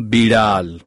viral.